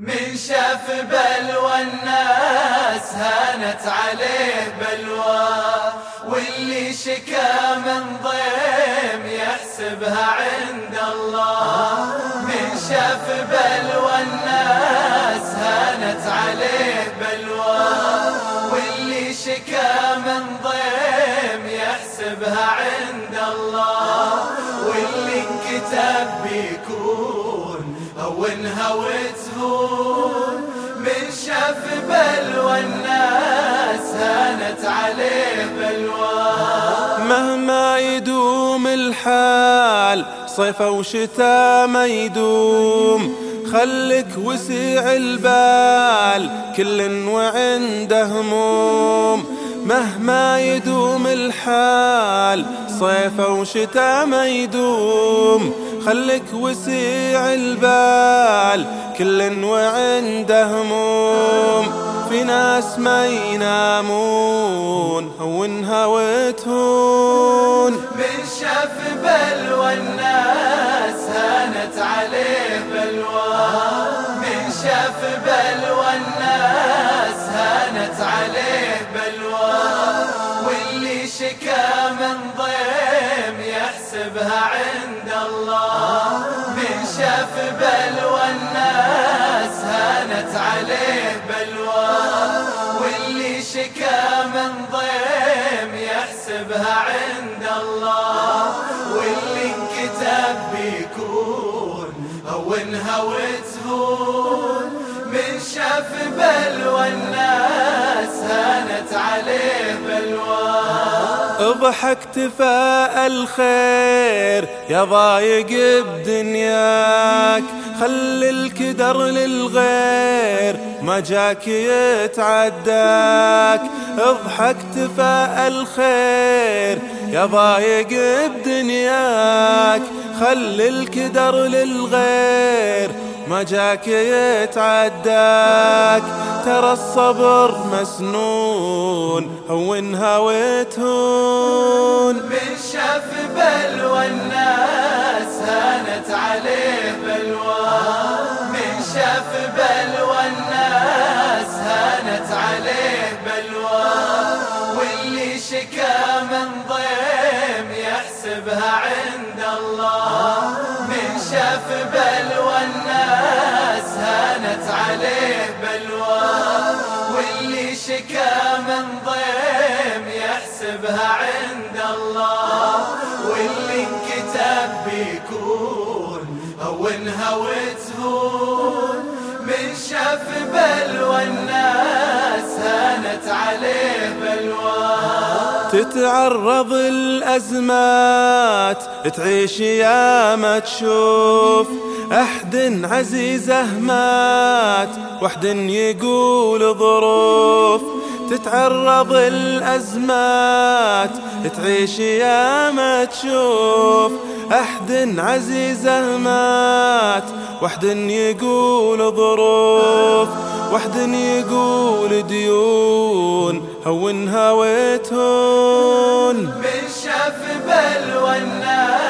من شاف بلوى الناس هانت عليه بلوى واللي شكا من ضيم يحسبها عند الله. من شاف بلوى الناس هانت عليه بلوى واللي شكا من ضيم يحسبها عند الله. واللي انكتب بيكون هونها وتهون من شاف بلوى الناس هانت عليه بلوى. مهما يدوم الحال صيف وشتاء ما يدوم. خلك وسيع البال كل وعنده هموم. مهما يدوم الحال صيف وشتاء ما يدوم. خلك وسيع البال كل وعنده هموم. في ناس ما ينامون هونها وتهون من شاف بلوى الناس هانت عليه بلوى. من شاف بلوى الناس هانت عليه بلوى. واللي شكا من ضيم يحسبها عند شاف بلوى الناس هانت عليه بلوى. واللي شكا من ضيم يحسبها عند الله. واللي انكتب بيكون هونها وتهون من شاف بلوى الناس اضحك تفاءل خير يا ضايق بدنياك خلي الكدر للغير. ما جاك يتعداك اضحك تفاءل خير يا ضايق بدنياك خلي الكدر للغير. ما جاك يتعداك ترى الصبر مسنون هونها وتهون. من شاف بلوى الناس هانت عليه بلوى. من شاف بلوى الناس هانت عليه بلوى. واللي شكا من ضيم يحسبها عند عليه بلوى واللي شكا من ضيم يحسبها عند الله. واللي انكتب بيكون هونها وتهون من شاف بلوى الناس هانت عليه بلوى. تتعرض الأزمات تعيش يا ما تشوف. أحد عزيزه مات وحد يقول ظروف تتعرض الأزمات تعيش يا ما تشوف. أحد عزيزه مات وحد يقول ظروف وحد يقول ديون هونها وتهون من شاف بلوى الناس